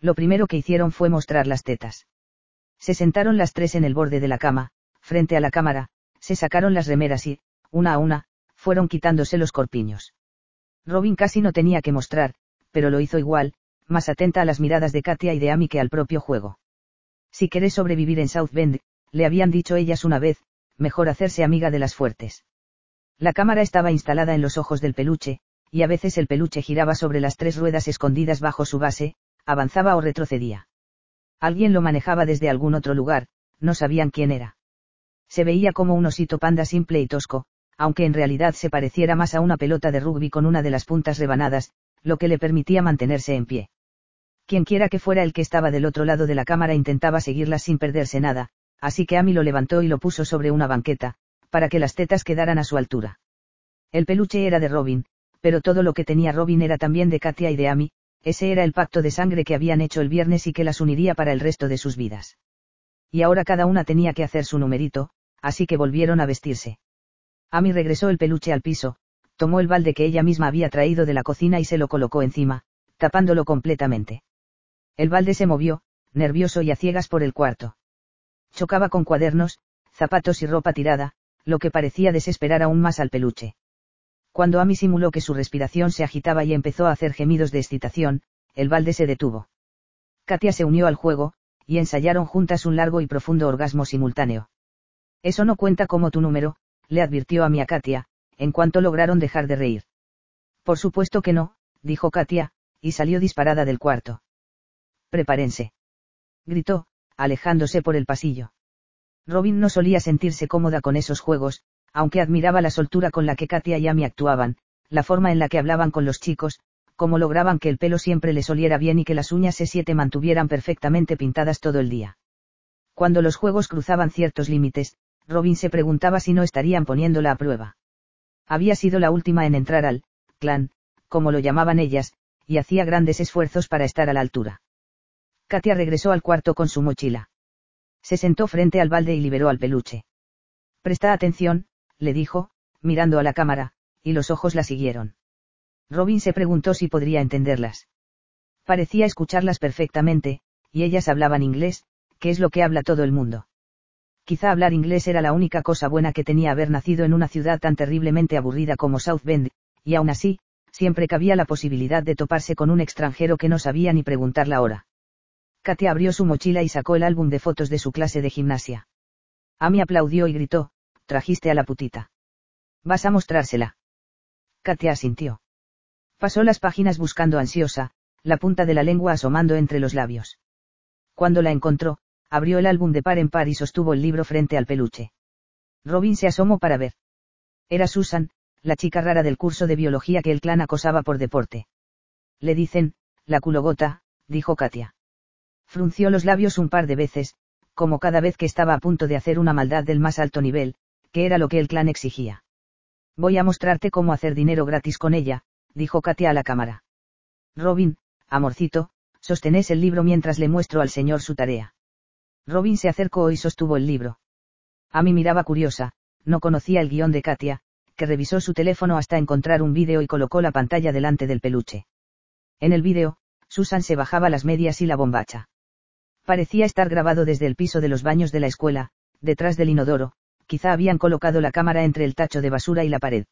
Lo primero que hicieron fue mostrar las tetas. Se sentaron las tres en el borde de la cama, frente a la cámara, se sacaron las remeras y, una a una, fueron quitándose los corpiños. Robin casi no tenía que mostrar, pero lo hizo igual, más atenta a las miradas de Katia y de Amy que al propio juego. Si querés sobrevivir en South Bend, le habían dicho ellas una vez, mejor hacerse amiga de las fuertes. La cámara estaba instalada en los ojos del peluche, y a veces el peluche giraba sobre las tres ruedas escondidas bajo su base, avanzaba o retrocedía. Alguien lo manejaba desde algún otro lugar, no sabían quién era. Se veía como un osito panda simple y tosco, aunque en realidad se pareciera más a una pelota de rugby con una de las puntas rebanadas, lo que le permitía mantenerse en pie. Quienquiera que fuera el que estaba del otro lado de la cámara intentaba seguirla sin perderse nada, así que Amy lo levantó y lo puso sobre una banqueta, para que las tetas quedaran a su altura. El peluche era de Robin, pero todo lo que tenía Robin era también de Katia y de Amy, ese era el pacto de sangre que habían hecho el viernes y que las uniría para el resto de sus vidas. Y ahora cada una tenía que hacer su numerito, así que volvieron a vestirse. Amy regresó el peluche al piso, tomó el balde que ella misma había traído de la cocina y se lo colocó encima, tapándolo completamente. El balde se movió, nervioso y a ciegas por el cuarto. Chocaba con cuadernos, zapatos y ropa tirada, lo que parecía desesperar aún más al peluche. Cuando Amy simuló que su respiración se agitaba y empezó a hacer gemidos de excitación, el balde se detuvo. Katia se unió al juego, y ensayaron juntas un largo y profundo orgasmo simultáneo. Eso no cuenta como tu número, le advirtió a a Katia, en cuanto lograron dejar de reír. Por supuesto que no, dijo Katia, y salió disparada del cuarto. Prepárense. Gritó, alejándose por el pasillo. Robin no solía sentirse cómoda con esos juegos, aunque admiraba la soltura con la que Katia y Amy actuaban, la forma en la que hablaban con los chicos, cómo lograban que el pelo siempre les oliera bien y que las uñas se siete mantuvieran perfectamente pintadas todo el día. Cuando los juegos cruzaban ciertos límites, Robin se preguntaba si no estarían poniéndola a prueba. Había sido la última en entrar al clan, como lo llamaban ellas, y hacía grandes esfuerzos para estar a la altura. Katia regresó al cuarto con su mochila. Se sentó frente al balde y liberó al peluche. Presta atención, le dijo, mirando a la cámara, y los ojos la siguieron. Robin se preguntó si podría entenderlas. Parecía escucharlas perfectamente, y ellas hablaban inglés, que es lo que habla todo el mundo. Quizá hablar inglés era la única cosa buena que tenía haber nacido en una ciudad tan terriblemente aburrida como South Bend, y aún así, siempre cabía la posibilidad de toparse con un extranjero que no sabía ni preguntar la hora. Katia abrió su mochila y sacó el álbum de fotos de su clase de gimnasia. Amy aplaudió y gritó, trajiste a la putita. Vas a mostrársela. Katia asintió. Pasó las páginas buscando ansiosa, la punta de la lengua asomando entre los labios. Cuando la encontró, abrió el álbum de par en par y sostuvo el libro frente al peluche. Robin se asomó para ver. Era Susan, la chica rara del curso de biología que el clan acosaba por deporte. Le dicen, la culogota, dijo Katia. Frunció los labios un par de veces, como cada vez que estaba a punto de hacer una maldad del más alto nivel, que era lo que el clan exigía. Voy a mostrarte cómo hacer dinero gratis con ella, dijo Katia a la cámara. Robin, amorcito, sostenés el libro mientras le muestro al señor su tarea. Robin se acercó y sostuvo el libro. Amy miraba curiosa, no conocía el guion de Katia, que revisó su teléfono hasta encontrar un vídeo y colocó la pantalla delante del peluche. En el vídeo, Susan se bajaba las medias y la bombacha. Parecía estar grabado desde el piso de los baños de la escuela, detrás del inodoro, quizá habían colocado la cámara entre el tacho de basura y la pared.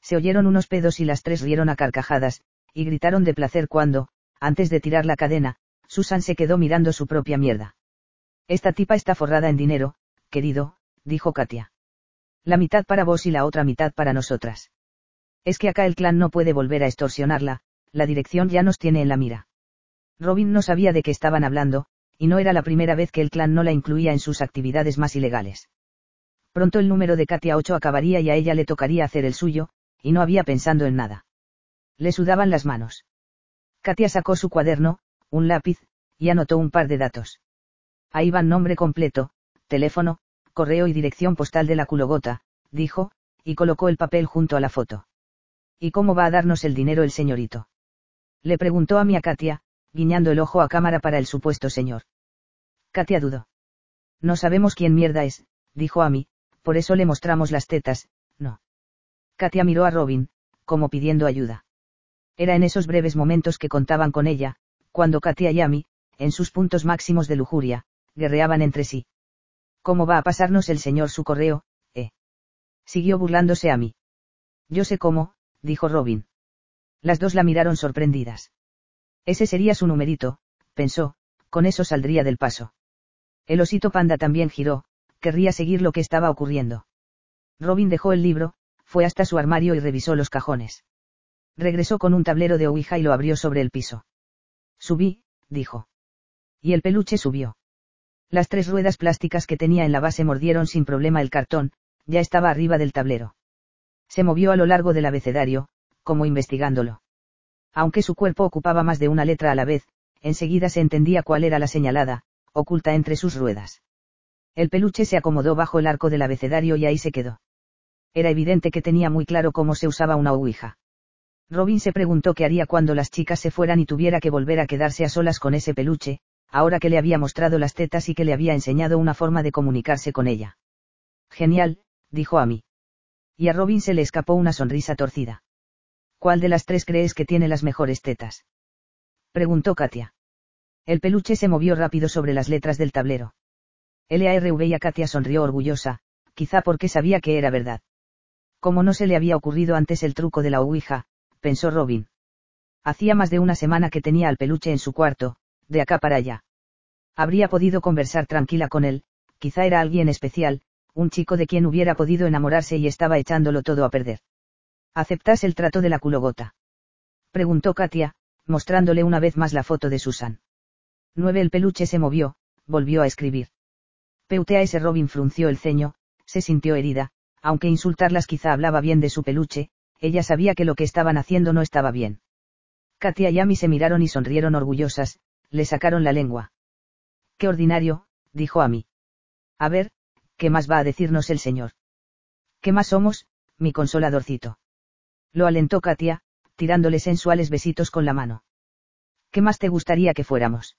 Se oyeron unos pedos y las tres rieron a carcajadas, y gritaron de placer cuando, antes de tirar la cadena, Susan se quedó mirando su propia mierda. Esta tipa está forrada en dinero, querido, dijo Katia. La mitad para vos y la otra mitad para nosotras. Es que acá el clan no puede volver a extorsionarla, la dirección ya nos tiene en la mira. Robin no sabía de qué estaban hablando, y no era la primera vez que el clan no la incluía en sus actividades más ilegales. Pronto el número de Katia 8 acabaría y a ella le tocaría hacer el suyo, y no había pensando en nada. Le sudaban las manos. Katia sacó su cuaderno, un lápiz, y anotó un par de datos. Ahí van nombre completo, teléfono, correo y dirección postal de la culogota, dijo, y colocó el papel junto a la foto. ¿Y cómo va a darnos el dinero el señorito? Le preguntó a mi a Katia, guiñando el ojo a cámara para el supuesto señor. Katia dudó. No sabemos quién mierda es, dijo a mí, por eso le mostramos las tetas, no. Katia miró a Robin, como pidiendo ayuda. Era en esos breves momentos que contaban con ella, Cuando Katia y Amy, en sus puntos máximos de lujuria, guerreaban entre sí. ¿Cómo va a pasarnos el señor su correo, eh? Siguió burlándose Amy. Yo sé cómo, dijo Robin. Las dos la miraron sorprendidas. Ese sería su numerito, pensó, con eso saldría del paso. El osito panda también giró, querría seguir lo que estaba ocurriendo. Robin dejó el libro, fue hasta su armario y revisó los cajones. Regresó con un tablero de Ouija y lo abrió sobre el piso. Subí, dijo. Y el peluche subió. Las tres ruedas plásticas que tenía en la base mordieron sin problema el cartón, ya estaba arriba del tablero. Se movió a lo largo del abecedario, como investigándolo. Aunque su cuerpo ocupaba más de una letra a la vez, enseguida se entendía cuál era la señalada, oculta entre sus ruedas. El peluche se acomodó bajo el arco del abecedario y ahí se quedó. Era evidente que tenía muy claro cómo se usaba una ouija. Robin se preguntó qué haría cuando las chicas se fueran y tuviera que volver a quedarse a solas con ese peluche, ahora que le había mostrado las tetas y que le había enseñado una forma de comunicarse con ella. Genial, dijo a mí. Y a Robin se le escapó una sonrisa torcida. ¿Cuál de las tres crees que tiene las mejores tetas? Preguntó Katia. El peluche se movió rápido sobre las letras del tablero. LARV y Katia sonrió orgullosa, quizá porque sabía que era verdad. Como no se le había ocurrido antes el truco de la ouija, pensó Robin. Hacía más de una semana que tenía al peluche en su cuarto, de acá para allá. Habría podido conversar tranquila con él, quizá era alguien especial, un chico de quien hubiera podido enamorarse y estaba echándolo todo a perder. ¿Aceptas el trato de la culogota? Preguntó Katia, mostrándole una vez más la foto de Susan. 9. El peluche se movió, volvió a escribir. Ese Robin frunció el ceño, se sintió herida, aunque insultarlas quizá hablaba bien de su peluche, ella sabía que lo que estaban haciendo no estaba bien. Katia y Amy se miraron y sonrieron orgullosas, le sacaron la lengua. Qué ordinario, dijo Amy. A ver, ¿qué más va a decirnos el señor? ¿Qué más somos, mi consoladorcito? Lo alentó Katia, tirándole sensuales besitos con la mano. ¿Qué más te gustaría que fuéramos?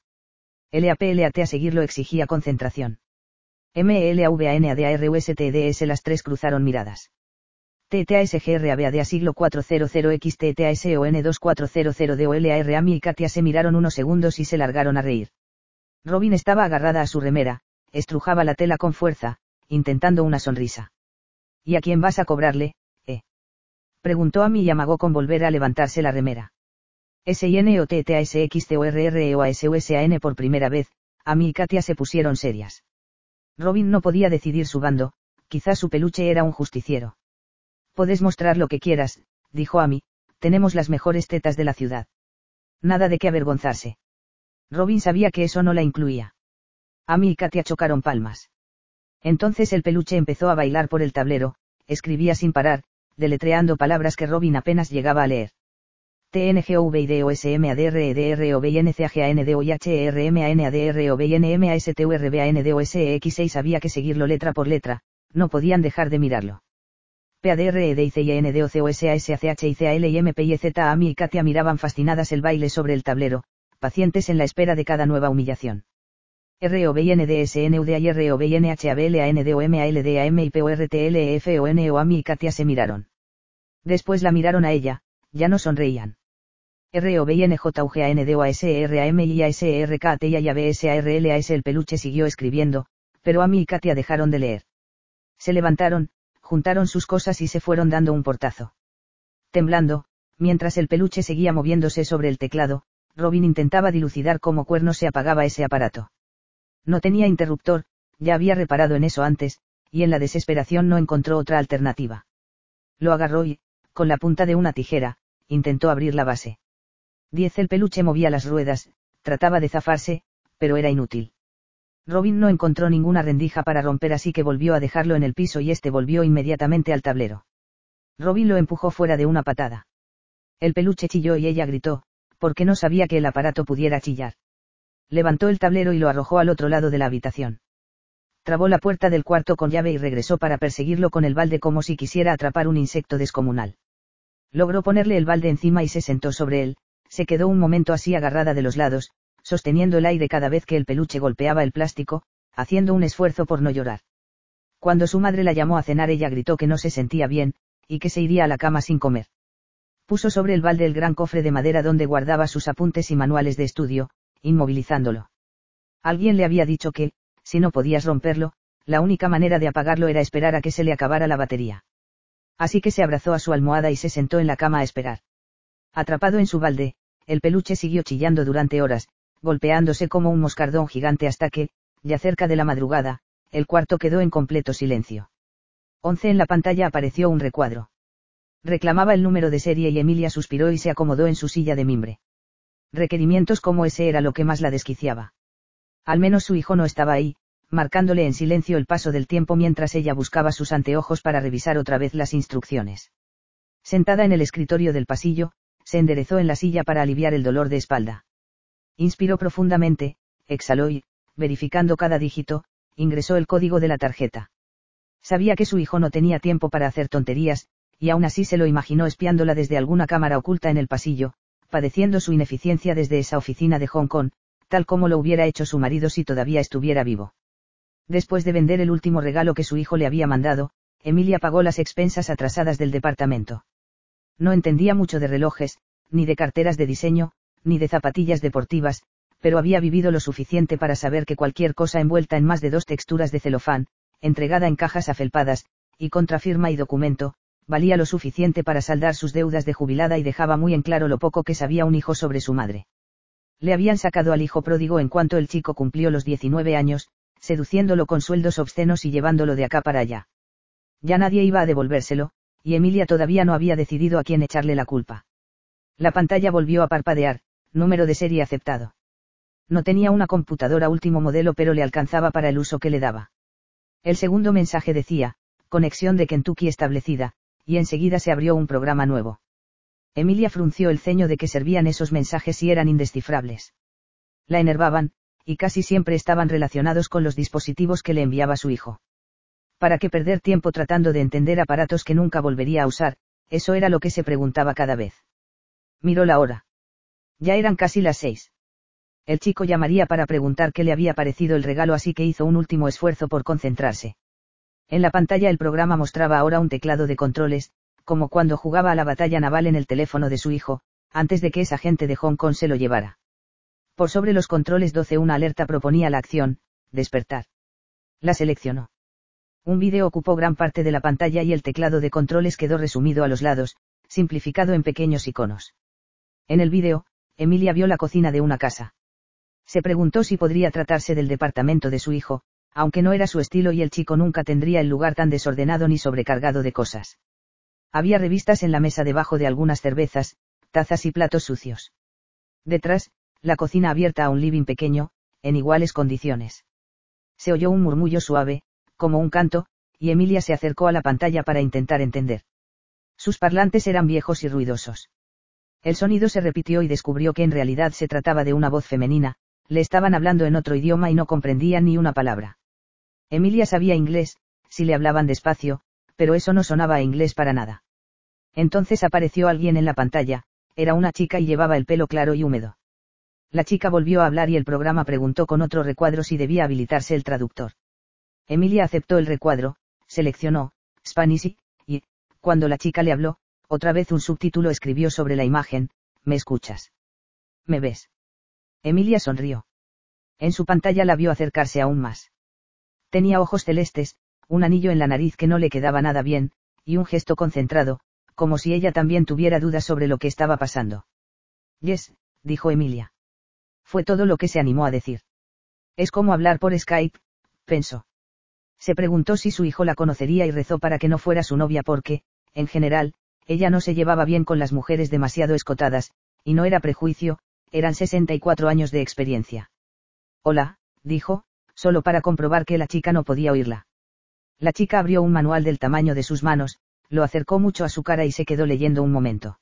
LAPLAT a seguirlo exigía concentración. MLAVANADARUSTDS las tres cruzaron miradas. TTASGRABAD a siglo 400 XTTASON 2400 DOLAR Amy y Katia se miraron unos segundos y se largaron a reír. Robin estaba agarrada a su remera, estrujaba la tela con fuerza, intentando una sonrisa. ¿Y a quién vas a cobrarle, eh? Preguntó Amy y amagó con volver a levantarse la remera. SIN o TTASXTORR o ASUSAN por primera vez, Amy y Katia se pusieron serias. Robin no podía decidir su bando, quizás su peluche era un justiciero. Podés mostrar lo que quieras, dijo Amy, tenemos las mejores tetas de la ciudad. Nada de qué avergonzarse. Robin sabía que eso no la incluía. Amy y Katia chocaron palmas. Entonces el peluche empezó a bailar por el tablero, escribía sin parar, deletreando palabras que Robin apenas llegaba a leer. TNGVIDOSMADREDROVNCAGNDOIHRMANADROVNMASTURBANDOS 6 había que seguirlo letra por letra, no podían dejar de mirarlo. PADREDICINDOCOSASHICAL y Katia miraban fascinadas el baile sobre el tablero, pacientes en la espera de cada nueva humillación. Ami y Katia se miraron. Después la miraron a ella, ya no sonreían. ROVNJUGANDOASRAMIASRKT y el peluche siguió escribiendo, pero Amy y Katia dejaron de leer. Se levantaron, juntaron sus cosas y se fueron dando un portazo. Temblando, mientras el peluche seguía moviéndose sobre el teclado, Robin intentaba dilucidar cómo cuerno se apagaba ese aparato. No tenía interruptor, ya había reparado en eso antes, y en la desesperación no encontró otra alternativa. Lo agarró y, con la punta de una tijera, intentó abrir la base. Diez el peluche movía las ruedas, trataba de zafarse, pero era inútil. Robin no encontró ninguna rendija para romper así que volvió a dejarlo en el piso y este volvió inmediatamente al tablero. Robin lo empujó fuera de una patada. El peluche chilló y ella gritó, porque no sabía que el aparato pudiera chillar. Levantó el tablero y lo arrojó al otro lado de la habitación. Trabó la puerta del cuarto con llave y regresó para perseguirlo con el balde como si quisiera atrapar un insecto descomunal. Logró ponerle el balde encima y se sentó sobre él, se quedó un momento así agarrada de los lados, sosteniendo el aire cada vez que el peluche golpeaba el plástico, haciendo un esfuerzo por no llorar. Cuando su madre la llamó a cenar ella gritó que no se sentía bien, y que se iría a la cama sin comer. Puso sobre el balde el gran cofre de madera donde guardaba sus apuntes y manuales de estudio, inmovilizándolo. Alguien le había dicho que, si no podías romperlo, la única manera de apagarlo era esperar a que se le acabara la batería. Así que se abrazó a su almohada y se sentó en la cama a esperar. Atrapado en su balde, el peluche siguió chillando durante horas, golpeándose como un moscardón gigante hasta que, ya cerca de la madrugada, el cuarto quedó en completo silencio. Once en la pantalla apareció un recuadro. Reclamaba el número de serie y Emilia suspiró y se acomodó en su silla de mimbre. Requerimientos como ese era lo que más la desquiciaba. Al menos su hijo no estaba ahí, marcándole en silencio el paso del tiempo mientras ella buscaba sus anteojos para revisar otra vez las instrucciones. Sentada en el escritorio del pasillo, se enderezó en la silla para aliviar el dolor de espalda. Inspiró profundamente, exhaló y, verificando cada dígito, ingresó el código de la tarjeta. Sabía que su hijo no tenía tiempo para hacer tonterías, y aún así se lo imaginó espiándola desde alguna cámara oculta en el pasillo, padeciendo su ineficiencia desde esa oficina de Hong Kong, tal como lo hubiera hecho su marido si todavía estuviera vivo. Después de vender el último regalo que su hijo le había mandado, Emilia pagó las expensas atrasadas del departamento. No entendía mucho de relojes, ni de carteras de diseño, ni de zapatillas deportivas, pero había vivido lo suficiente para saber que cualquier cosa envuelta en más de dos texturas de celofán, entregada en cajas afelpadas, y contra firma y documento, valía lo suficiente para saldar sus deudas de jubilada y dejaba muy en claro lo poco que sabía un hijo sobre su madre. Le habían sacado al hijo pródigo en cuanto el chico cumplió los 19 años, seduciéndolo con sueldos obscenos y llevándolo de acá para allá. Ya nadie iba a devolvérselo, y Emilia todavía no había decidido a quién echarle la culpa. La pantalla volvió a parpadear, número de serie aceptado. No tenía una computadora último modelo pero le alcanzaba para el uso que le daba. El segundo mensaje decía, conexión de Kentucky establecida, y enseguida se abrió un programa nuevo. Emilia frunció el ceño de que servían esos mensajes y eran indescifrables. La enervaban, y casi siempre estaban relacionados con los dispositivos que le enviaba su hijo. ¿Para qué perder tiempo tratando de entender aparatos que nunca volvería a usar? Eso era lo que se preguntaba cada vez. Miró la hora. Ya eran casi las seis. El chico llamaría para preguntar qué le había parecido el regalo así que hizo un último esfuerzo por concentrarse. En la pantalla el programa mostraba ahora un teclado de controles, como cuando jugaba a la batalla naval en el teléfono de su hijo, antes de que esa gente de Hong Kong se lo llevara. Por sobre los controles 12 una alerta proponía la acción, despertar. La seleccionó. Un vídeo ocupó gran parte de la pantalla y el teclado de controles quedó resumido a los lados, simplificado en pequeños iconos. En el vídeo, Emilia vio la cocina de una casa. Se preguntó si podría tratarse del departamento de su hijo, aunque no era su estilo y el chico nunca tendría el lugar tan desordenado ni sobrecargado de cosas. Había revistas en la mesa debajo de algunas cervezas, tazas y platos sucios. Detrás, la cocina abierta a un living pequeño, en iguales condiciones. Se oyó un murmullo suave, como un canto, y Emilia se acercó a la pantalla para intentar entender. Sus parlantes eran viejos y ruidosos. El sonido se repitió y descubrió que en realidad se trataba de una voz femenina, le estaban hablando en otro idioma y no comprendía ni una palabra. Emilia sabía inglés, si le hablaban despacio, pero eso no sonaba a inglés para nada. Entonces apareció alguien en la pantalla, era una chica y llevaba el pelo claro y húmedo. La chica volvió a hablar y el programa preguntó con otro recuadro si debía habilitarse el traductor. Emilia aceptó el recuadro, seleccionó, Spanish, y, cuando la chica le habló, otra vez un subtítulo escribió sobre la imagen, ¿me escuchas? ¿Me ves? Emilia sonrió. En su pantalla la vio acercarse aún más. Tenía ojos celestes, un anillo en la nariz que no le quedaba nada bien, y un gesto concentrado, como si ella también tuviera dudas sobre lo que estaba pasando. Yes, dijo Emilia. Fue todo lo que se animó a decir. Es como hablar por Skype, pensó. Se preguntó si su hijo la conocería y rezó para que no fuera su novia porque, en general, ella no se llevaba bien con las mujeres demasiado escotadas, y no era prejuicio, eran 64 años de experiencia. Hola, dijo, solo para comprobar que la chica no podía oírla. La chica abrió un manual del tamaño de sus manos, lo acercó mucho a su cara y se quedó leyendo un momento.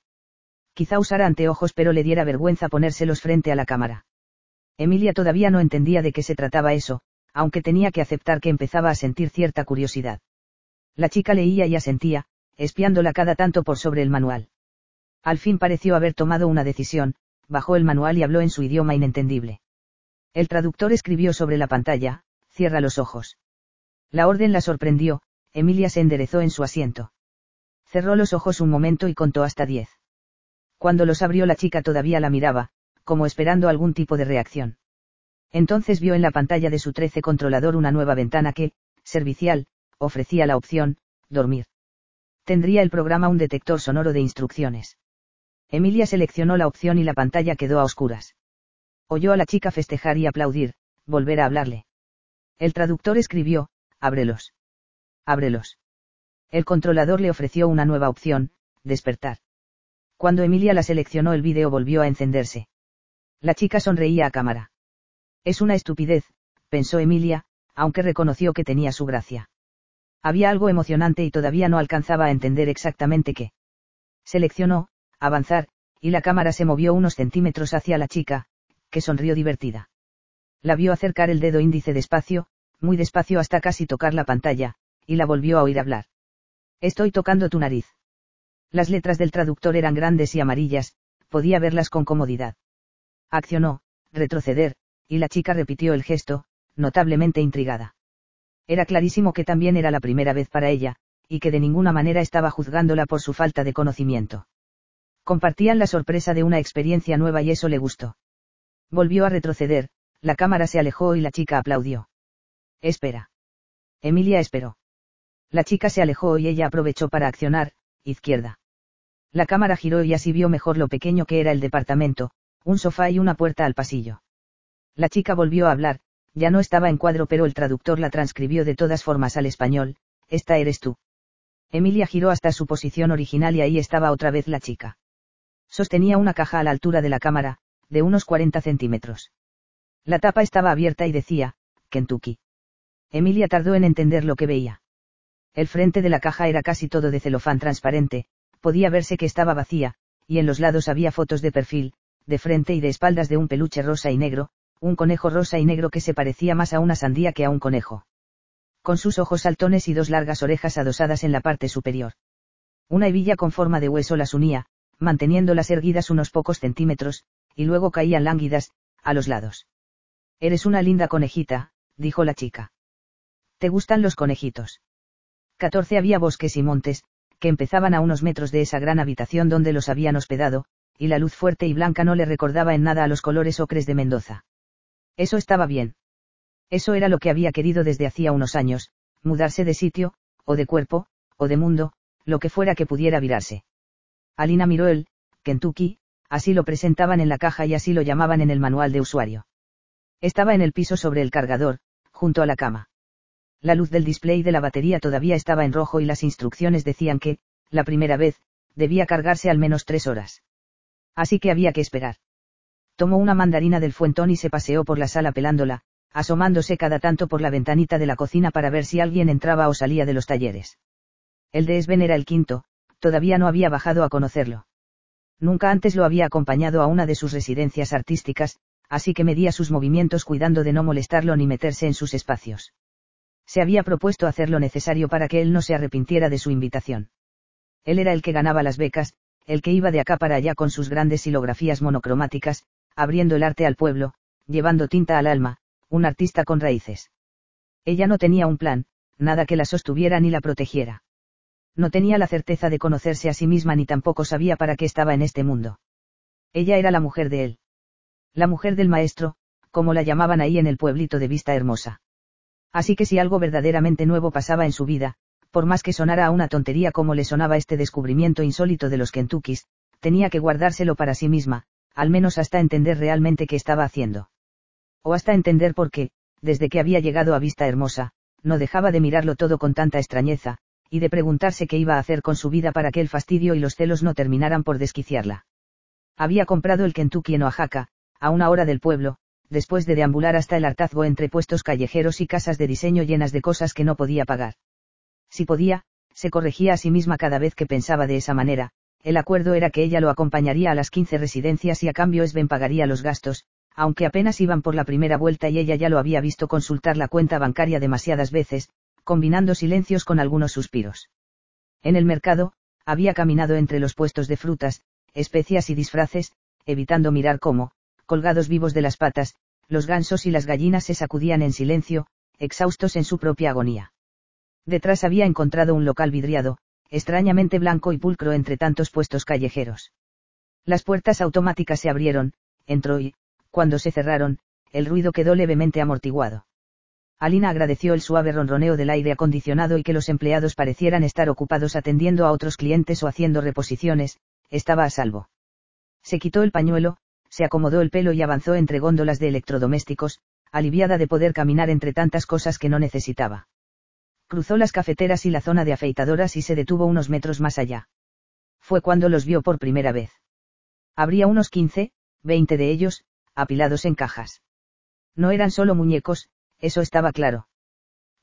Quizá usara anteojos pero le diera vergüenza ponérselos frente a la cámara. Emilia todavía no entendía de qué se trataba eso, aunque tenía que aceptar que empezaba a sentir cierta curiosidad. La chica leía y asentía, espiándola cada tanto por sobre el manual. Al fin pareció haber tomado una decisión, bajó el manual y habló en su idioma inentendible. El traductor escribió sobre la pantalla, cierra los ojos. La orden la sorprendió, Emilia se enderezó en su asiento. Cerró los ojos un momento y contó hasta diez. Cuando los abrió la chica todavía la miraba, como esperando algún tipo de reacción. Entonces vio en la pantalla de su 13 controlador una nueva ventana que, servicial, ofrecía la opción, dormir. Tendría el programa un detector sonoro de instrucciones. Emilia seleccionó la opción y la pantalla quedó a oscuras. Oyó a la chica festejar y aplaudir, volver a hablarle. El traductor escribió, ábrelos. Ábrelos. El controlador le ofreció una nueva opción, despertar. Cuando Emilia la seleccionó el vídeo volvió a encenderse. La chica sonreía a cámara. Es una estupidez, pensó Emilia, aunque reconoció que tenía su gracia. Había algo emocionante y todavía no alcanzaba a entender exactamente qué. Seleccionó, avanzar, y la cámara se movió unos centímetros hacia la chica, que sonrió divertida. La vio acercar el dedo índice despacio, muy despacio hasta casi tocar la pantalla, y la volvió a oír hablar. Estoy tocando tu nariz. Las letras del traductor eran grandes y amarillas, podía verlas con comodidad. Accionó, retroceder, y la chica repitió el gesto, notablemente intrigada. Era clarísimo que también era la primera vez para ella, y que de ninguna manera estaba juzgándola por su falta de conocimiento. Compartían la sorpresa de una experiencia nueva y eso le gustó. Volvió a retroceder, la cámara se alejó y la chica aplaudió. Espera. Emilia esperó. La chica se alejó y ella aprovechó para accionar, izquierda. La cámara giró y así vio mejor lo pequeño que era el departamento, un sofá y una puerta al pasillo. La chica volvió a hablar, ya no estaba en cuadro pero el traductor la transcribió de todas formas al español, esta eres tú. Emilia giró hasta su posición original y ahí estaba otra vez la chica. Sostenía una caja a la altura de la cámara, de unos 40 centímetros. La tapa estaba abierta y decía, Kentucky. Emilia tardó en entender lo que veía. El frente de la caja era casi todo de celofán transparente, podía verse que estaba vacía, y en los lados había fotos de perfil, de frente y de espaldas de un peluche rosa y negro, un conejo rosa y negro que se parecía más a una sandía que a un conejo. Con sus ojos saltones y dos largas orejas adosadas en la parte superior. Una hebilla con forma de hueso las unía, manteniéndolas erguidas unos pocos centímetros, y luego caían lánguidas, a los lados. Eres una linda conejita, dijo la chica. ¿Te gustan los conejitos? 14 había bosques y montes, que empezaban a unos metros de esa gran habitación donde los habían hospedado, y la luz fuerte y blanca no le recordaba en nada a los colores ocres de Mendoza. Eso estaba bien. Eso era lo que había querido desde hacía unos años, mudarse de sitio, o de cuerpo, o de mundo, lo que fuera que pudiera virarse. Alina miró el, Kentucky, así lo presentaban en la caja y así lo llamaban en el manual de usuario. Estaba en el piso sobre el cargador, junto a la cama. La luz del display de la batería todavía estaba en rojo y las instrucciones decían que, la primera vez, debía cargarse al menos tres horas. Así que había que esperar tomó una mandarina del fuentón y se paseó por la sala pelándola, asomándose cada tanto por la ventanita de la cocina para ver si alguien entraba o salía de los talleres. El de Sven era el quinto, todavía no había bajado a conocerlo. Nunca antes lo había acompañado a una de sus residencias artísticas, así que medía sus movimientos cuidando de no molestarlo ni meterse en sus espacios. Se había propuesto hacer lo necesario para que él no se arrepintiera de su invitación. Él era el que ganaba las becas, el que iba de acá para allá con sus grandes silografías monocromáticas, abriendo el arte al pueblo, llevando tinta al alma, un artista con raíces. Ella no tenía un plan, nada que la sostuviera ni la protegiera. No tenía la certeza de conocerse a sí misma ni tampoco sabía para qué estaba en este mundo. Ella era la mujer de él. La mujer del maestro, como la llamaban ahí en el pueblito de Vista Hermosa. Así que si algo verdaderamente nuevo pasaba en su vida, por más que sonara a una tontería como le sonaba este descubrimiento insólito de los Kentuckys, tenía que guardárselo para sí misma, al menos hasta entender realmente qué estaba haciendo. O hasta entender por qué, desde que había llegado a Vista Hermosa, no dejaba de mirarlo todo con tanta extrañeza, y de preguntarse qué iba a hacer con su vida para que el fastidio y los celos no terminaran por desquiciarla. Había comprado el Kentucky en Oaxaca, a una hora del pueblo, después de deambular hasta el hartazgo entre puestos callejeros y casas de diseño llenas de cosas que no podía pagar. Si podía, se corregía a sí misma cada vez que pensaba de esa manera, el acuerdo era que ella lo acompañaría a las 15 residencias y a cambio Sven pagaría los gastos, aunque apenas iban por la primera vuelta y ella ya lo había visto consultar la cuenta bancaria demasiadas veces, combinando silencios con algunos suspiros. En el mercado, había caminado entre los puestos de frutas, especias y disfraces, evitando mirar cómo, colgados vivos de las patas, los gansos y las gallinas se sacudían en silencio, exhaustos en su propia agonía. Detrás había encontrado un local vidriado, extrañamente blanco y pulcro entre tantos puestos callejeros. Las puertas automáticas se abrieron, entró y, cuando se cerraron, el ruido quedó levemente amortiguado. Alina agradeció el suave ronroneo del aire acondicionado y que los empleados parecieran estar ocupados atendiendo a otros clientes o haciendo reposiciones, estaba a salvo. Se quitó el pañuelo, se acomodó el pelo y avanzó entre góndolas de electrodomésticos, aliviada de poder caminar entre tantas cosas que no necesitaba. Cruzó las cafeteras y la zona de afeitadoras y se detuvo unos metros más allá. Fue cuando los vio por primera vez. Habría unos 15, 20 de ellos, apilados en cajas. No eran solo muñecos, eso estaba claro.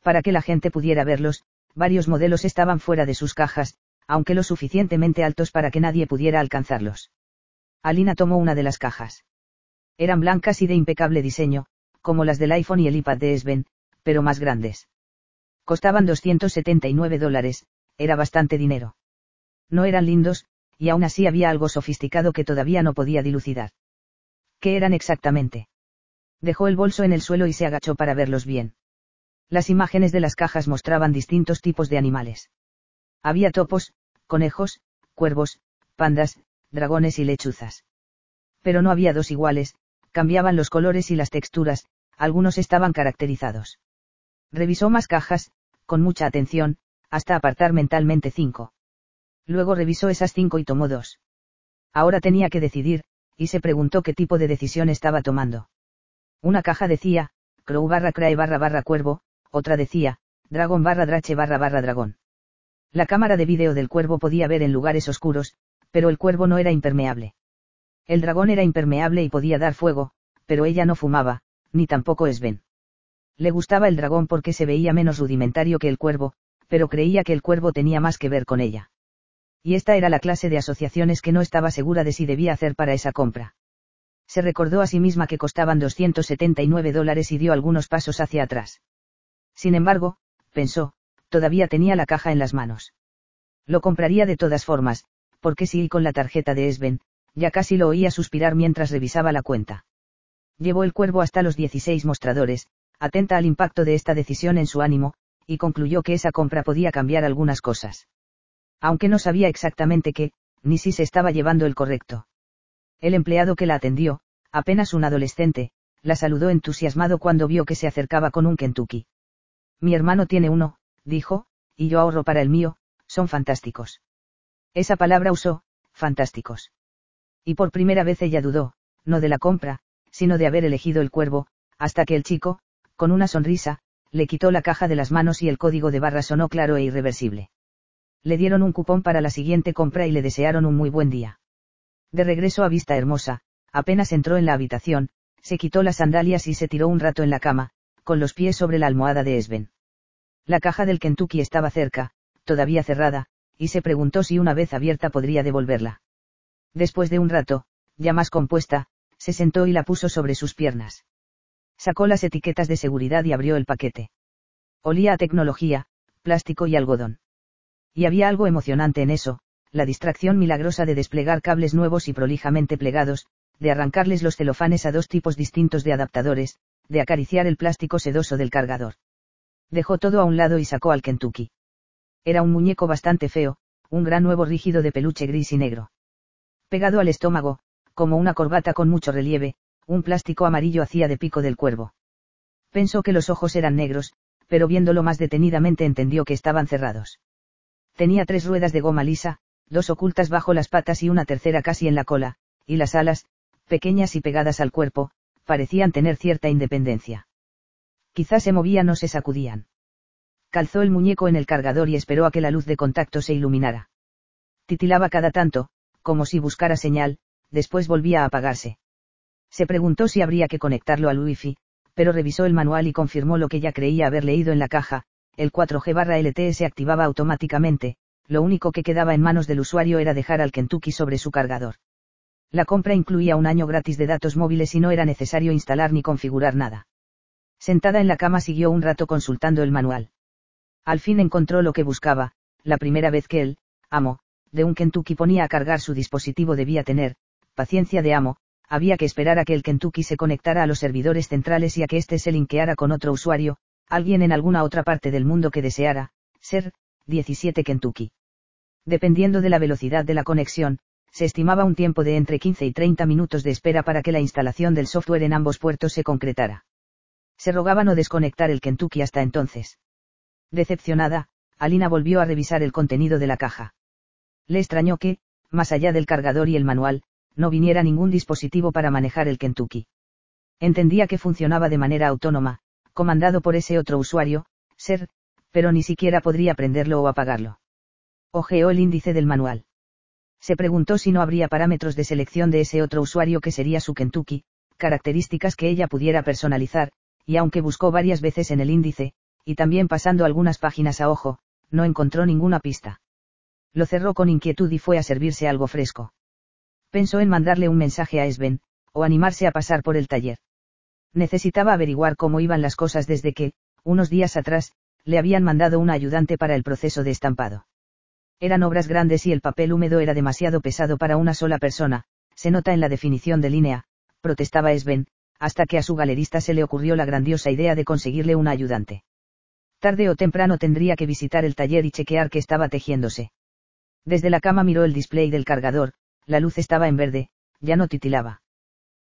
Para que la gente pudiera verlos, varios modelos estaban fuera de sus cajas, aunque lo suficientemente altos para que nadie pudiera alcanzarlos. Alina tomó una de las cajas. Eran blancas y de impecable diseño, como las del iPhone y el iPad de Sven, pero más grandes. Costaban 279 dólares, era bastante dinero. No eran lindos, y aún así había algo sofisticado que todavía no podía dilucidar. ¿Qué eran exactamente? Dejó el bolso en el suelo y se agachó para verlos bien. Las imágenes de las cajas mostraban distintos tipos de animales. Había topos, conejos, cuervos, pandas, dragones y lechuzas. Pero no había dos iguales, cambiaban los colores y las texturas, algunos estaban caracterizados. Revisó más cajas, con mucha atención, hasta apartar mentalmente cinco. Luego revisó esas cinco y tomó dos. Ahora tenía que decidir, y se preguntó qué tipo de decisión estaba tomando. Una caja decía, Crow barra Crae barra barra Cuervo, otra decía, Dragon barra Drache barra barra Dragón. La cámara de vídeo del cuervo podía ver en lugares oscuros, pero el cuervo no era impermeable. El dragón era impermeable y podía dar fuego, pero ella no fumaba, ni tampoco Sven. Le gustaba el dragón porque se veía menos rudimentario que el cuervo, pero creía que el cuervo tenía más que ver con ella. Y esta era la clase de asociaciones que no estaba segura de si debía hacer para esa compra se recordó a sí misma que costaban 279 dólares y dio algunos pasos hacia atrás. Sin embargo, pensó, todavía tenía la caja en las manos. Lo compraría de todas formas, porque si con la tarjeta de Esben, ya casi lo oía suspirar mientras revisaba la cuenta. Llevó el cuervo hasta los 16 mostradores, atenta al impacto de esta decisión en su ánimo, y concluyó que esa compra podía cambiar algunas cosas. Aunque no sabía exactamente qué, ni si se estaba llevando el correcto. El empleado que la atendió, apenas un adolescente, la saludó entusiasmado cuando vio que se acercaba con un Kentucky. Mi hermano tiene uno, dijo, y yo ahorro para el mío, son fantásticos. Esa palabra usó, fantásticos. Y por primera vez ella dudó, no de la compra, sino de haber elegido el cuervo, hasta que el chico, con una sonrisa, le quitó la caja de las manos y el código de barra sonó claro e irreversible. Le dieron un cupón para la siguiente compra y le desearon un muy buen día. De regreso a Vista Hermosa, apenas entró en la habitación, se quitó las sandalias y se tiró un rato en la cama, con los pies sobre la almohada de Esben. La caja del Kentucky estaba cerca, todavía cerrada, y se preguntó si una vez abierta podría devolverla. Después de un rato, ya más compuesta, se sentó y la puso sobre sus piernas. Sacó las etiquetas de seguridad y abrió el paquete. Olía a tecnología, plástico y algodón. Y había algo emocionante en eso, la distracción milagrosa de desplegar cables nuevos y prolijamente plegados, de arrancarles los celofanes a dos tipos distintos de adaptadores, de acariciar el plástico sedoso del cargador. Dejó todo a un lado y sacó al Kentucky. Era un muñeco bastante feo, un gran nuevo rígido de peluche gris y negro. Pegado al estómago, como una corbata con mucho relieve, un plástico amarillo hacía de pico del cuervo. Pensó que los ojos eran negros, pero viéndolo más detenidamente entendió que estaban cerrados. Tenía tres ruedas de goma lisa, dos ocultas bajo las patas y una tercera casi en la cola, y las alas, pequeñas y pegadas al cuerpo, parecían tener cierta independencia. Quizás se movían o se sacudían. Calzó el muñeco en el cargador y esperó a que la luz de contacto se iluminara. Titilaba cada tanto, como si buscara señal, después volvía a apagarse. Se preguntó si habría que conectarlo al Wi-Fi, pero revisó el manual y confirmó lo que ya creía haber leído en la caja, el 4G LTE se activaba automáticamente, lo único que quedaba en manos del usuario era dejar al Kentucky sobre su cargador. La compra incluía un año gratis de datos móviles y no era necesario instalar ni configurar nada. Sentada en la cama siguió un rato consultando el manual. Al fin encontró lo que buscaba, la primera vez que él, amo, de un Kentucky ponía a cargar su dispositivo debía tener, paciencia de amo, había que esperar a que el Kentucky se conectara a los servidores centrales y a que éste se linkeara con otro usuario, alguien en alguna otra parte del mundo que deseara, ser, 17 Kentucky. Dependiendo de la velocidad de la conexión, se estimaba un tiempo de entre 15 y 30 minutos de espera para que la instalación del software en ambos puertos se concretara. Se rogaba no desconectar el Kentucky hasta entonces. Decepcionada, Alina volvió a revisar el contenido de la caja. Le extrañó que, más allá del cargador y el manual, no viniera ningún dispositivo para manejar el Kentucky. Entendía que funcionaba de manera autónoma, comandado por ese otro usuario, Ser, pero ni siquiera podría prenderlo o apagarlo. Ojeó el índice del manual se preguntó si no habría parámetros de selección de ese otro usuario que sería su Kentucky, características que ella pudiera personalizar, y aunque buscó varias veces en el índice, y también pasando algunas páginas a ojo, no encontró ninguna pista. Lo cerró con inquietud y fue a servirse algo fresco. Pensó en mandarle un mensaje a Sven, o animarse a pasar por el taller. Necesitaba averiguar cómo iban las cosas desde que, unos días atrás, le habían mandado una ayudante para el proceso de estampado. Eran obras grandes y el papel húmedo era demasiado pesado para una sola persona, se nota en la definición de línea, protestaba Sven, hasta que a su galerista se le ocurrió la grandiosa idea de conseguirle un ayudante. Tarde o temprano tendría que visitar el taller y chequear que estaba tejiéndose. Desde la cama miró el display del cargador, la luz estaba en verde, ya no titilaba.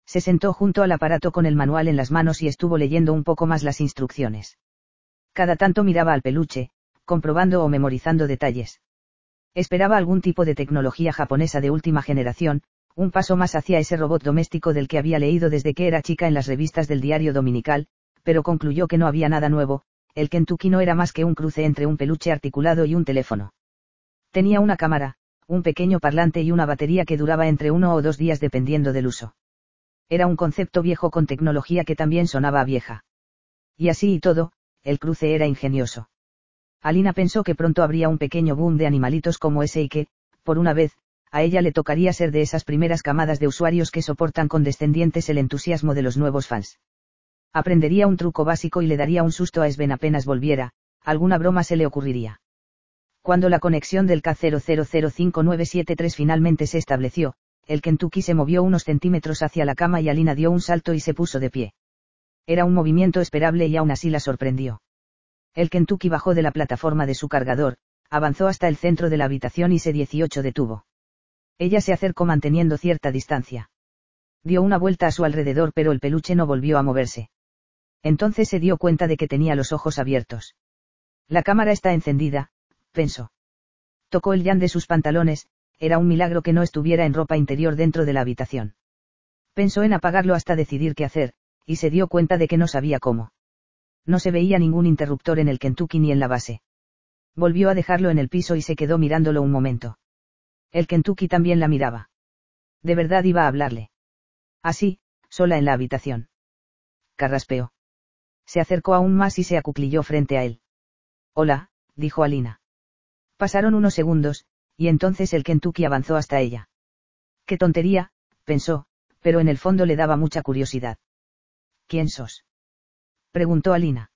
Se sentó junto al aparato con el manual en las manos y estuvo leyendo un poco más las instrucciones. Cada tanto miraba al peluche, comprobando o memorizando detalles. Esperaba algún tipo de tecnología japonesa de última generación, un paso más hacia ese robot doméstico del que había leído desde que era chica en las revistas del diario dominical, pero concluyó que no había nada nuevo, el Kentucky no era más que un cruce entre un peluche articulado y un teléfono. Tenía una cámara, un pequeño parlante y una batería que duraba entre uno o dos días dependiendo del uso. Era un concepto viejo con tecnología que también sonaba vieja. Y así y todo, el cruce era ingenioso. Alina pensó que pronto habría un pequeño boom de animalitos como ese y que, por una vez, a ella le tocaría ser de esas primeras camadas de usuarios que soportan con descendientes el entusiasmo de los nuevos fans. Aprendería un truco básico y le daría un susto a Sven apenas volviera, alguna broma se le ocurriría. Cuando la conexión del K00059773 finalmente se estableció, el Kentucky se movió unos centímetros hacia la cama y Alina dio un salto y se puso de pie. Era un movimiento esperable y aún así la sorprendió. El Kentucky bajó de la plataforma de su cargador, avanzó hasta el centro de la habitación y se 18 detuvo. Ella se acercó manteniendo cierta distancia. Dio una vuelta a su alrededor pero el peluche no volvió a moverse. Entonces se dio cuenta de que tenía los ojos abiertos. La cámara está encendida, pensó. Tocó el llan de sus pantalones, era un milagro que no estuviera en ropa interior dentro de la habitación. Pensó en apagarlo hasta decidir qué hacer, y se dio cuenta de que no sabía cómo. No se veía ningún interruptor en el Kentucky ni en la base. Volvió a dejarlo en el piso y se quedó mirándolo un momento. El Kentucky también la miraba. De verdad iba a hablarle. Así, sola en la habitación. Carraspeó. Se acercó aún más y se acuclilló frente a él. Hola, dijo Alina. Pasaron unos segundos, y entonces el Kentucky avanzó hasta ella. Qué tontería, pensó, pero en el fondo le daba mucha curiosidad. ¿Quién sos? preguntó Alina.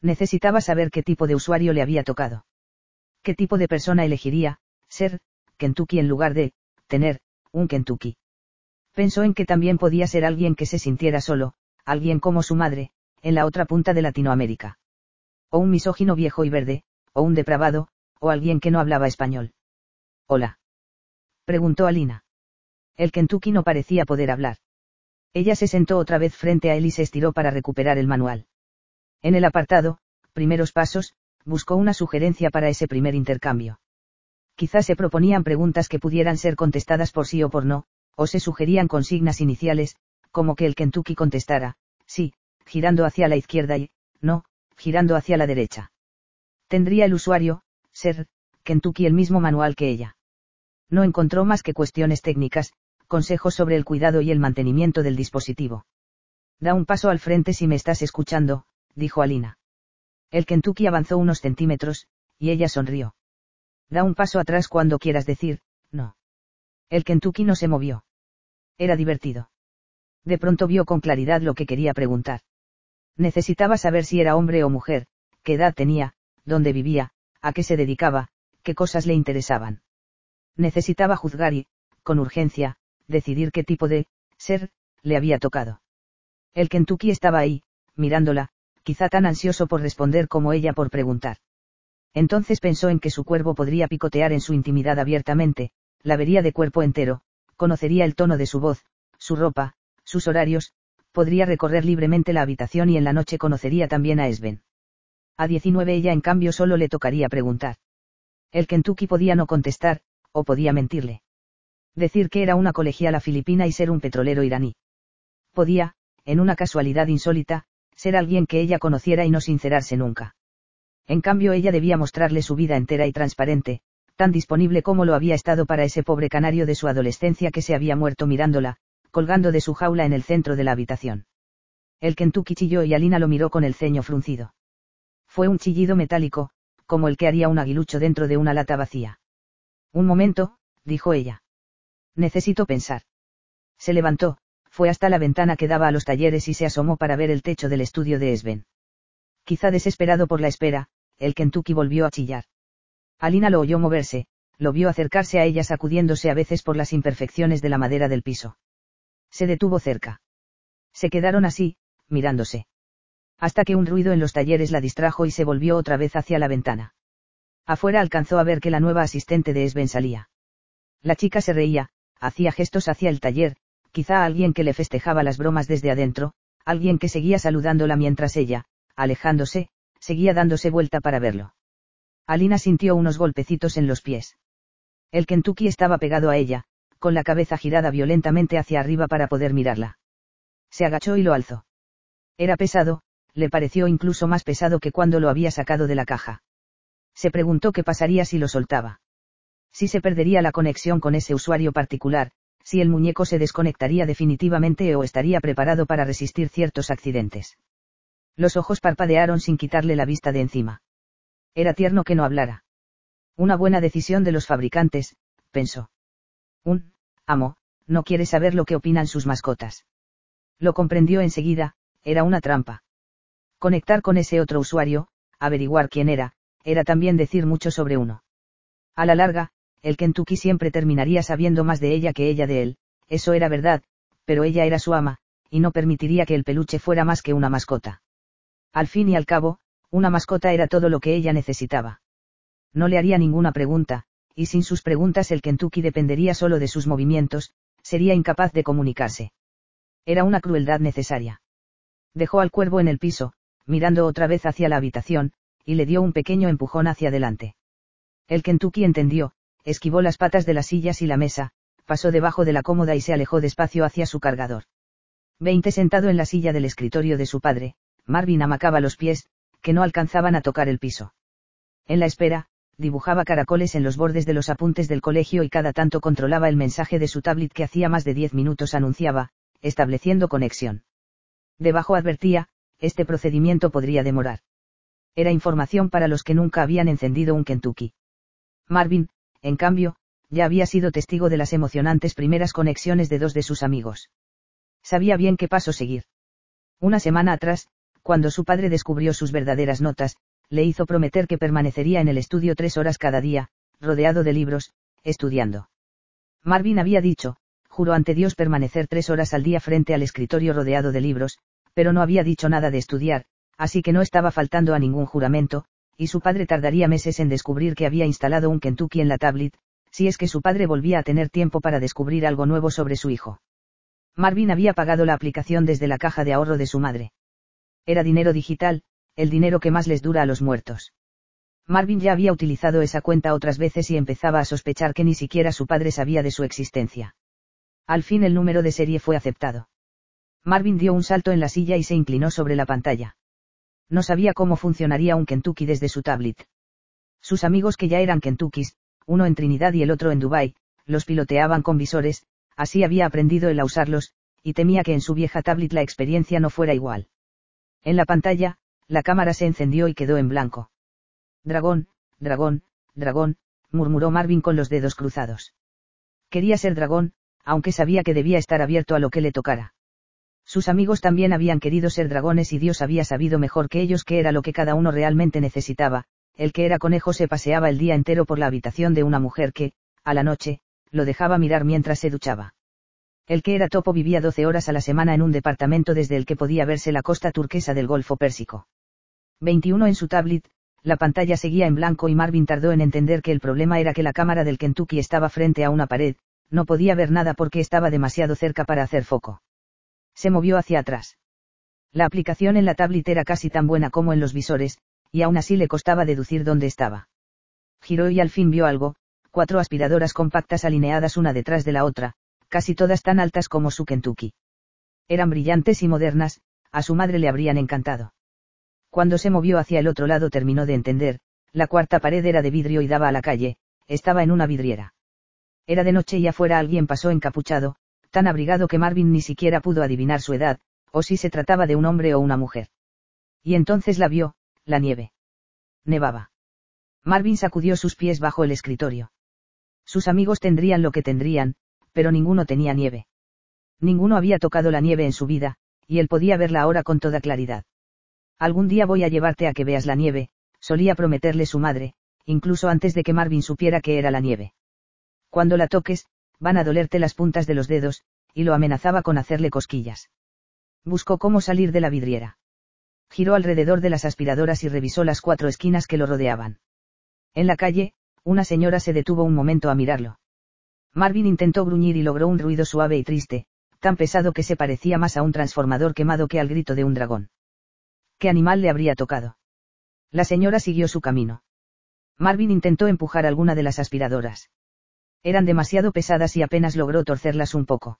Necesitaba saber qué tipo de usuario le había tocado. ¿Qué tipo de persona elegiría, ser, Kentucky en lugar de, tener, un Kentucky? Pensó en que también podía ser alguien que se sintiera solo, alguien como su madre, en la otra punta de Latinoamérica. O un misógino viejo y verde, o un depravado, o alguien que no hablaba español. Hola. Preguntó Alina. El Kentucky no parecía poder hablar. Ella se sentó otra vez frente a él y se estiró para recuperar el manual. En el apartado, primeros pasos, buscó una sugerencia para ese primer intercambio. Quizás se proponían preguntas que pudieran ser contestadas por sí o por no, o se sugerían consignas iniciales, como que el Kentucky contestara, sí, girando hacia la izquierda y, no, girando hacia la derecha. Tendría el usuario, ser, Kentucky el mismo manual que ella. No encontró más que cuestiones técnicas, consejos sobre el cuidado y el mantenimiento del dispositivo. Da un paso al frente si me estás escuchando, dijo Alina. El Kentucky avanzó unos centímetros, y ella sonrió. Da un paso atrás cuando quieras decir, no. El Kentucky no se movió. Era divertido. De pronto vio con claridad lo que quería preguntar. Necesitaba saber si era hombre o mujer, qué edad tenía, dónde vivía, a qué se dedicaba, qué cosas le interesaban. Necesitaba juzgar y, con urgencia, decidir qué tipo de ser le había tocado. El Kentucky estaba ahí, mirándola, quizá tan ansioso por responder como ella por preguntar. Entonces pensó en que su cuervo podría picotear en su intimidad abiertamente, la vería de cuerpo entero, conocería el tono de su voz, su ropa, sus horarios, podría recorrer libremente la habitación y en la noche conocería también a Sven. A 19 ella en cambio solo le tocaría preguntar. El Kentucky podía no contestar, o podía mentirle. Decir que era una colegiala filipina y ser un petrolero iraní. Podía, en una casualidad insólita, ser alguien que ella conociera y no sincerarse nunca. En cambio ella debía mostrarle su vida entera y transparente, tan disponible como lo había estado para ese pobre canario de su adolescencia que se había muerto mirándola, colgando de su jaula en el centro de la habitación. El Kentucky chilló y Alina lo miró con el ceño fruncido. Fue un chillido metálico, como el que haría un aguilucho dentro de una lata vacía. Un momento, dijo ella. Necesito pensar. Se levantó, fue hasta la ventana que daba a los talleres y se asomó para ver el techo del estudio de Sven. Quizá desesperado por la espera, el Kentucky volvió a chillar. Alina lo oyó moverse, lo vio acercarse a ella sacudiéndose a veces por las imperfecciones de la madera del piso. Se detuvo cerca. Se quedaron así, mirándose. Hasta que un ruido en los talleres la distrajo y se volvió otra vez hacia la ventana. Afuera alcanzó a ver que la nueva asistente de Sven salía. La chica se reía, hacía gestos hacia el taller, quizá alguien que le festejaba las bromas desde adentro, alguien que seguía saludándola mientras ella, alejándose, seguía dándose vuelta para verlo. Alina sintió unos golpecitos en los pies. El Kentucky estaba pegado a ella, con la cabeza girada violentamente hacia arriba para poder mirarla. Se agachó y lo alzó. Era pesado, le pareció incluso más pesado que cuando lo había sacado de la caja. Se preguntó qué pasaría si lo soltaba. Si se perdería la conexión con ese usuario particular, si el muñeco se desconectaría definitivamente o estaría preparado para resistir ciertos accidentes. Los ojos parpadearon sin quitarle la vista de encima. Era tierno que no hablara. Una buena decisión de los fabricantes, pensó. Un, amo, no quiere saber lo que opinan sus mascotas. Lo comprendió enseguida, era una trampa. Conectar con ese otro usuario, averiguar quién era, era también decir mucho sobre uno. A la larga, el Kentucky siempre terminaría sabiendo más de ella que ella de él, eso era verdad, pero ella era su ama, y no permitiría que el peluche fuera más que una mascota. Al fin y al cabo, una mascota era todo lo que ella necesitaba. No le haría ninguna pregunta, y sin sus preguntas el Kentucky dependería solo de sus movimientos, sería incapaz de comunicarse. Era una crueldad necesaria. Dejó al cuervo en el piso, mirando otra vez hacia la habitación, y le dio un pequeño empujón hacia adelante. El Kentucky entendió, esquivó las patas de las sillas y la mesa, pasó debajo de la cómoda y se alejó despacio hacia su cargador. Veinte sentado en la silla del escritorio de su padre, Marvin amacaba los pies, que no alcanzaban a tocar el piso. En la espera, dibujaba caracoles en los bordes de los apuntes del colegio y cada tanto controlaba el mensaje de su tablet que hacía más de diez minutos anunciaba, estableciendo conexión. Debajo advertía, este procedimiento podría demorar. Era información para los que nunca habían encendido un Kentucky. Marvin, en cambio, ya había sido testigo de las emocionantes primeras conexiones de dos de sus amigos. Sabía bien qué paso seguir. Una semana atrás, cuando su padre descubrió sus verdaderas notas, le hizo prometer que permanecería en el estudio tres horas cada día, rodeado de libros, estudiando. Marvin había dicho, juro ante Dios permanecer tres horas al día frente al escritorio rodeado de libros, pero no había dicho nada de estudiar, así que no estaba faltando a ningún juramento, y su padre tardaría meses en descubrir que había instalado un Kentucky en la tablet, si es que su padre volvía a tener tiempo para descubrir algo nuevo sobre su hijo. Marvin había pagado la aplicación desde la caja de ahorro de su madre. Era dinero digital, el dinero que más les dura a los muertos. Marvin ya había utilizado esa cuenta otras veces y empezaba a sospechar que ni siquiera su padre sabía de su existencia. Al fin el número de serie fue aceptado. Marvin dio un salto en la silla y se inclinó sobre la pantalla. No sabía cómo funcionaría un Kentucky desde su tablet. Sus amigos que ya eran Kentuckys, uno en Trinidad y el otro en Dubai, los piloteaban con visores, así había aprendido él a usarlos, y temía que en su vieja tablet la experiencia no fuera igual. En la pantalla, la cámara se encendió y quedó en blanco. Dragón, dragón, dragón, murmuró Marvin con los dedos cruzados. Quería ser dragón, aunque sabía que debía estar abierto a lo que le tocara. Sus amigos también habían querido ser dragones y Dios había sabido mejor que ellos qué era lo que cada uno realmente necesitaba, el que era conejo se paseaba el día entero por la habitación de una mujer que, a la noche, lo dejaba mirar mientras se duchaba. El que era topo vivía 12 horas a la semana en un departamento desde el que podía verse la costa turquesa del Golfo Pérsico. 21 en su tablet, la pantalla seguía en blanco y Marvin tardó en entender que el problema era que la cámara del Kentucky estaba frente a una pared, no podía ver nada porque estaba demasiado cerca para hacer foco. Se movió hacia atrás. La aplicación en la tablet era casi tan buena como en los visores, y aún así le costaba deducir dónde estaba. Giró y al fin vio algo, cuatro aspiradoras compactas alineadas una detrás de la otra, casi todas tan altas como su Kentucky. Eran brillantes y modernas, a su madre le habrían encantado. Cuando se movió hacia el otro lado terminó de entender, la cuarta pared era de vidrio y daba a la calle, estaba en una vidriera. Era de noche y afuera alguien pasó encapuchado, tan abrigado que Marvin ni siquiera pudo adivinar su edad, o si se trataba de un hombre o una mujer. Y entonces la vio, la nieve. Nevaba. Marvin sacudió sus pies bajo el escritorio. Sus amigos tendrían lo que tendrían, pero ninguno tenía nieve. Ninguno había tocado la nieve en su vida, y él podía verla ahora con toda claridad. Algún día voy a llevarte a que veas la nieve, solía prometerle su madre, incluso antes de que Marvin supiera que era la nieve. Cuando la toques, van a dolerte las puntas de los dedos, y lo amenazaba con hacerle cosquillas. Buscó cómo salir de la vidriera. Giró alrededor de las aspiradoras y revisó las cuatro esquinas que lo rodeaban. En la calle, una señora se detuvo un momento a mirarlo. Marvin intentó gruñir y logró un ruido suave y triste, tan pesado que se parecía más a un transformador quemado que al grito de un dragón. ¿Qué animal le habría tocado? La señora siguió su camino. Marvin intentó empujar alguna de las aspiradoras. Eran demasiado pesadas y apenas logró torcerlas un poco.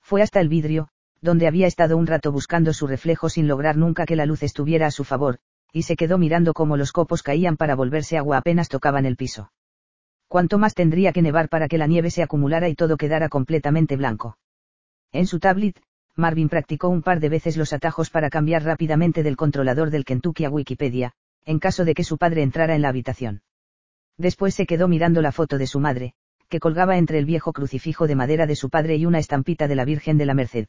Fue hasta el vidrio, donde había estado un rato buscando su reflejo sin lograr nunca que la luz estuviera a su favor, y se quedó mirando cómo los copos caían para volverse agua apenas tocaban el piso. Cuánto más tendría que nevar para que la nieve se acumulara y todo quedara completamente blanco. En su tablet, Marvin practicó un par de veces los atajos para cambiar rápidamente del controlador del Kentucky a Wikipedia, en caso de que su padre entrara en la habitación. Después se quedó mirando la foto de su madre, que colgaba entre el viejo crucifijo de madera de su padre y una estampita de la Virgen de la Merced.